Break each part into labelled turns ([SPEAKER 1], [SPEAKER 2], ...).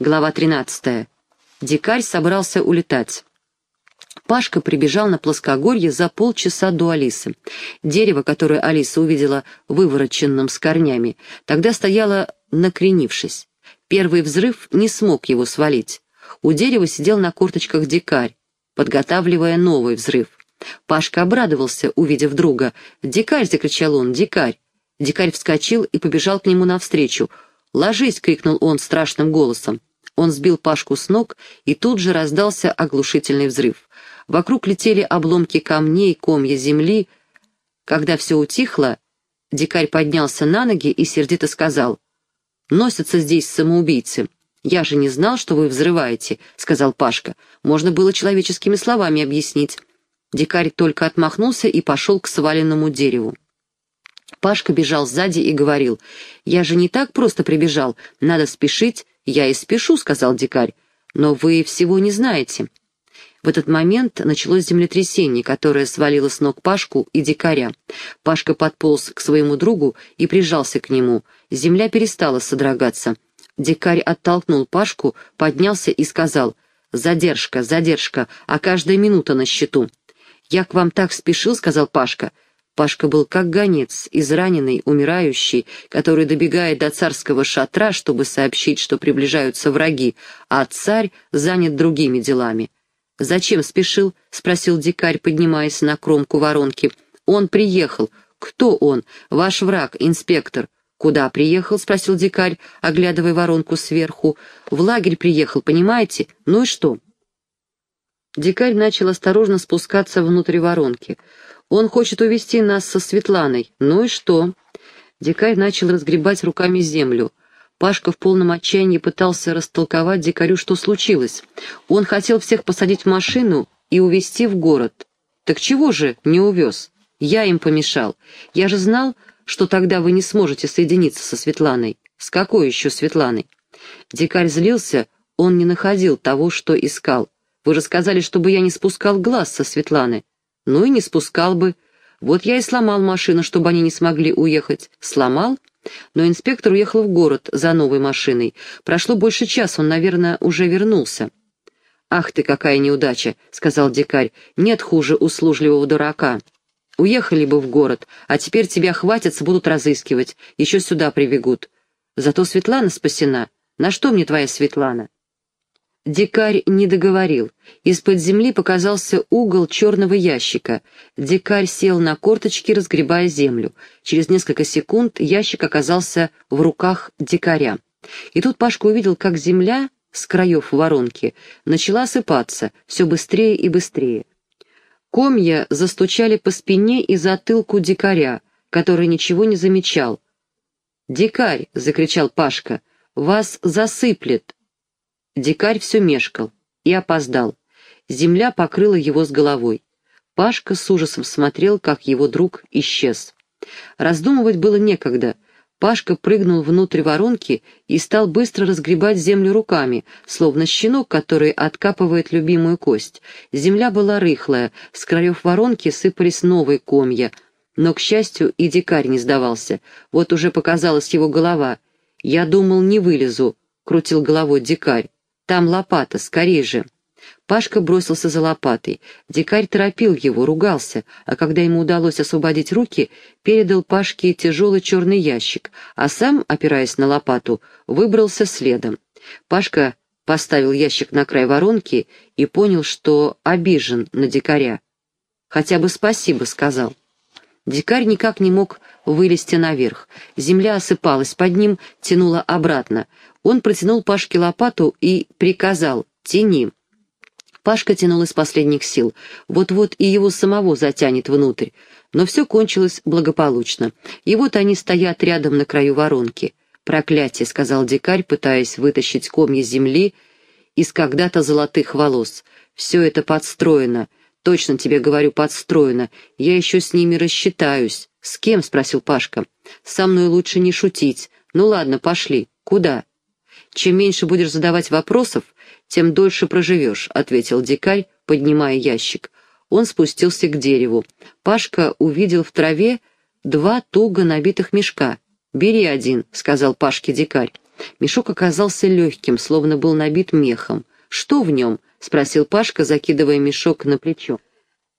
[SPEAKER 1] Глава 13. Дикарь собрался улетать. Пашка прибежал на плоскогорье за полчаса до Алисы. Дерево, которое Алиса увидела вывороченным с корнями, тогда стояло накренившись. Первый взрыв не смог его свалить. У дерева сидел на корточках дикарь, подготавливая новый взрыв. Пашка обрадовался, увидев друга. «Дикарь!» — закричал он, «дикарь!» Дикарь вскочил и побежал к нему навстречу. «Ложись!» — крикнул он страшным голосом. Он сбил Пашку с ног, и тут же раздался оглушительный взрыв. Вокруг летели обломки камней, комья земли. Когда все утихло, дикарь поднялся на ноги и сердито сказал, «Носятся здесь самоубийцы». «Я же не знал, что вы взрываете», — сказал Пашка. «Можно было человеческими словами объяснить». Дикарь только отмахнулся и пошел к сваленному дереву. Пашка бежал сзади и говорил, «Я же не так просто прибежал, надо спешить». «Я и спешу», — сказал дикарь, «но вы всего не знаете». В этот момент началось землетрясение, которое свалило с ног Пашку и дикаря. Пашка подполз к своему другу и прижался к нему. Земля перестала содрогаться. Дикарь оттолкнул Пашку, поднялся и сказал, «Задержка, задержка, а каждая минута на счету». «Я к вам так спешил», — сказал Пашка. Пашка был как гонец, израненный, умирающий, который добегает до царского шатра, чтобы сообщить, что приближаются враги, а царь занят другими делами. «Зачем спешил?» — спросил дикарь, поднимаясь на кромку воронки. «Он приехал. Кто он? Ваш враг, инспектор». «Куда приехал?» — спросил дикарь, оглядывая воронку сверху. «В лагерь приехал, понимаете? Ну и что?» Дикарь начал осторожно спускаться внутрь воронки. «Он хочет увести нас со Светланой. Ну и что?» Дикарь начал разгребать руками землю. Пашка в полном отчаянии пытался растолковать дикарю, что случилось. Он хотел всех посадить в машину и увезти в город. Так чего же не увез? Я им помешал. Я же знал, что тогда вы не сможете соединиться со Светланой. С какой еще Светланой? Дикарь злился, он не находил того, что искал. Вы же сказали, чтобы я не спускал глаз со Светланы. Ну и не спускал бы. Вот я и сломал машину, чтобы они не смогли уехать. Сломал? Но инспектор уехал в город за новой машиной. Прошло больше часа, он, наверное, уже вернулся. «Ах ты, какая неудача!» — сказал дикарь. «Нет хуже услужливого дурака. Уехали бы в город, а теперь тебя хватятся, будут разыскивать, еще сюда прибегут. Зато Светлана спасена. На что мне твоя Светлана?» Дикарь не договорил. Из-под земли показался угол черного ящика. Дикарь сел на корточки, разгребая землю. Через несколько секунд ящик оказался в руках дикаря. И тут Пашка увидел, как земля с краев воронки начала осыпаться все быстрее и быстрее. Комья застучали по спине и затылку дикаря, который ничего не замечал. «Дикарь!» — закричал Пашка. «Вас засыплет!» Дикарь все мешкал и опоздал. Земля покрыла его с головой. Пашка с ужасом смотрел, как его друг исчез. Раздумывать было некогда. Пашка прыгнул внутрь воронки и стал быстро разгребать землю руками, словно щенок, который откапывает любимую кость. Земля была рыхлая, с краев воронки сыпались новые комья. Но, к счастью, и дикарь не сдавался. Вот уже показалась его голова. «Я думал, не вылезу», — крутил головой дикарь. Там лопата, скорей же!» Пашка бросился за лопатой. Дикарь торопил его, ругался, а когда ему удалось освободить руки, передал Пашке тяжелый черный ящик, а сам, опираясь на лопату, выбрался следом. Пашка поставил ящик на край воронки и понял, что обижен на дикаря. «Хотя бы спасибо», — сказал. Дикарь никак не мог вылезти наверх. Земля осыпалась под ним, тянула обратно. Он протянул Пашке лопату и приказал «тяни». Пашка тянул из последних сил. Вот-вот и его самого затянет внутрь. Но все кончилось благополучно. И вот они стоят рядом на краю воронки. «Проклятие», — сказал дикарь, пытаясь вытащить комья земли из когда-то золотых волос. «Все это подстроено. Точно тебе говорю, подстроено. Я еще с ними рассчитаюсь». «С кем?» — спросил Пашка. «Со мной лучше не шутить. Ну ладно, пошли. Куда?» «Чем меньше будешь задавать вопросов, тем дольше проживешь», — ответил дикарь, поднимая ящик. Он спустился к дереву. Пашка увидел в траве два туго набитых мешка. «Бери один», — сказал Пашке дикарь. Мешок оказался легким, словно был набит мехом. «Что в нем?» — спросил Пашка, закидывая мешок на плечо.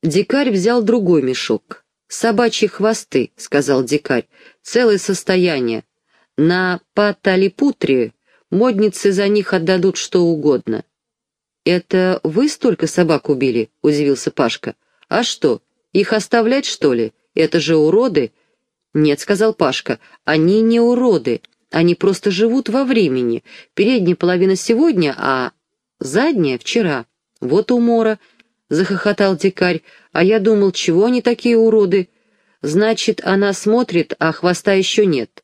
[SPEAKER 1] Дикарь взял другой мешок. «Собачьи хвосты», — сказал дикарь, — «целое состояние. На Паталипутре модницы за них отдадут что угодно». «Это вы столько собак убили?» — удивился Пашка. «А что, их оставлять, что ли? Это же уроды!» «Нет», — сказал Пашка, — «они не уроды, они просто живут во времени. Передняя половина сегодня, а задняя — вчера. Вот умора», — захохотал дикарь, — «а я думал, чего они такие уроды? Значит, она смотрит, а хвоста еще нет».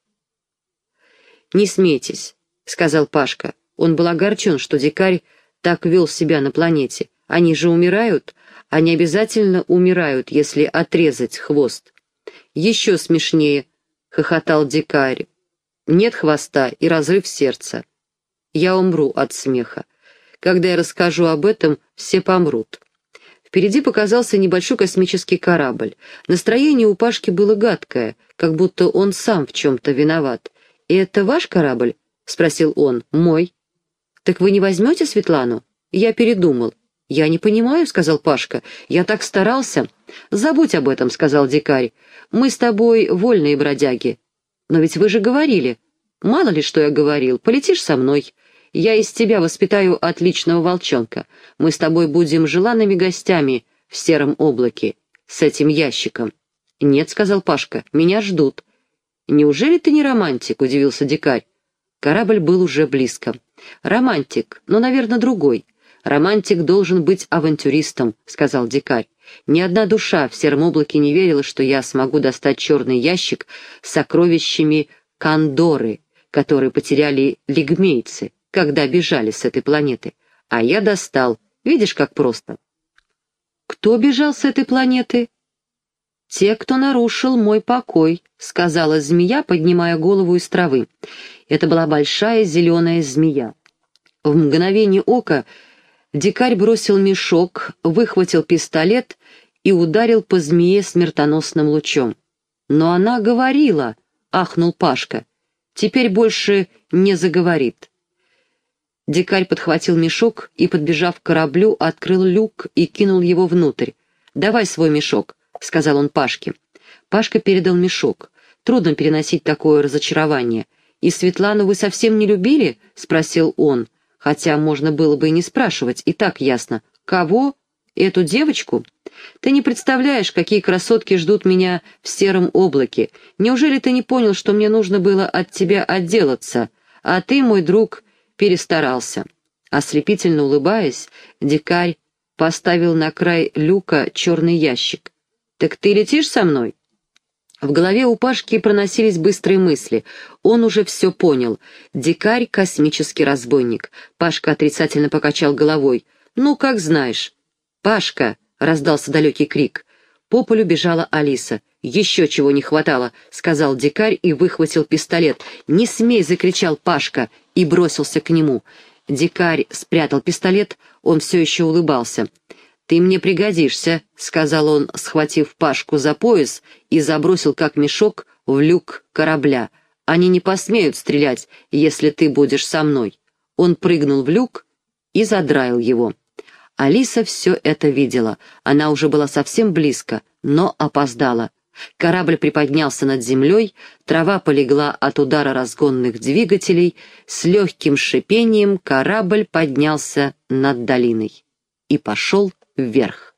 [SPEAKER 1] «Не смейтесь», — сказал Пашка. Он был огорчен, что дикарь так вел себя на планете. Они же умирают, они обязательно умирают, если отрезать хвост. «Еще смешнее», — хохотал дикарь. «Нет хвоста и разрыв сердца. Я умру от смеха. Когда я расскажу об этом, все помрут». Впереди показался небольшой космический корабль. Настроение у Пашки было гадкое, как будто он сам в чем-то виноват. «И это ваш корабль?» — спросил он. «Мой». «Так вы не возьмете Светлану?» «Я передумал. «Я не понимаю», — сказал Пашка. «Я так старался». «Забудь об этом», — сказал дикарь. «Мы с тобой вольные бродяги». «Но ведь вы же говорили». «Мало ли, что я говорил. Полетишь со мной. Я из тебя воспитаю отличного волчонка. Мы с тобой будем желанными гостями в сером облаке с этим ящиком». «Нет», — сказал Пашка, — «меня ждут». «Неужели ты не романтик?» — удивился дикарь. Корабль был уже близко. «Романтик, но, наверное, другой. «Романтик должен быть авантюристом», — сказал дикарь. «Ни одна душа в сером облаке не верила, что я смогу достать черный ящик с сокровищами Кандоры, которые потеряли лигмейцы, когда бежали с этой планеты. А я достал. Видишь, как просто». «Кто бежал с этой планеты?» «Те, кто нарушил мой покой», — сказала змея, поднимая голову из травы. Это была большая зеленая змея. В мгновение ока Дикарь бросил мешок, выхватил пистолет и ударил по змее смертоносным лучом. «Но она говорила!» — ахнул Пашка. «Теперь больше не заговорит». Дикарь подхватил мешок и, подбежав к кораблю, открыл люк и кинул его внутрь. «Давай свой мешок», — сказал он Пашке. Пашка передал мешок. Трудно переносить такое разочарование. «И Светлану вы совсем не любили?» — спросил он хотя можно было бы и не спрашивать, и так ясно. Кого? Эту девочку? Ты не представляешь, какие красотки ждут меня в сером облаке. Неужели ты не понял, что мне нужно было от тебя отделаться? А ты, мой друг, перестарался. Ослепительно улыбаясь, дикарь поставил на край люка черный ящик. «Так ты летишь со мной?» В голове у Пашки проносились быстрые мысли. Он уже все понял. Дикарь — космический разбойник. Пашка отрицательно покачал головой. «Ну, как знаешь». «Пашка!» — раздался далекий крик. По полю бежала Алиса. «Еще чего не хватало», — сказал дикарь и выхватил пистолет. «Не смей!» — закричал Пашка и бросился к нему. Дикарь спрятал пистолет, он все еще улыбался. «Ты мне пригодишься», — сказал он, схватив Пашку за пояс и забросил как мешок в люк корабля. «Они не посмеют стрелять, если ты будешь со мной». Он прыгнул в люк и задраил его. Алиса все это видела. Она уже была совсем близко, но опоздала. Корабль приподнялся над землей, трава полегла от удара разгонных двигателей, с легким шипением корабль поднялся над долиной и пошел вверх.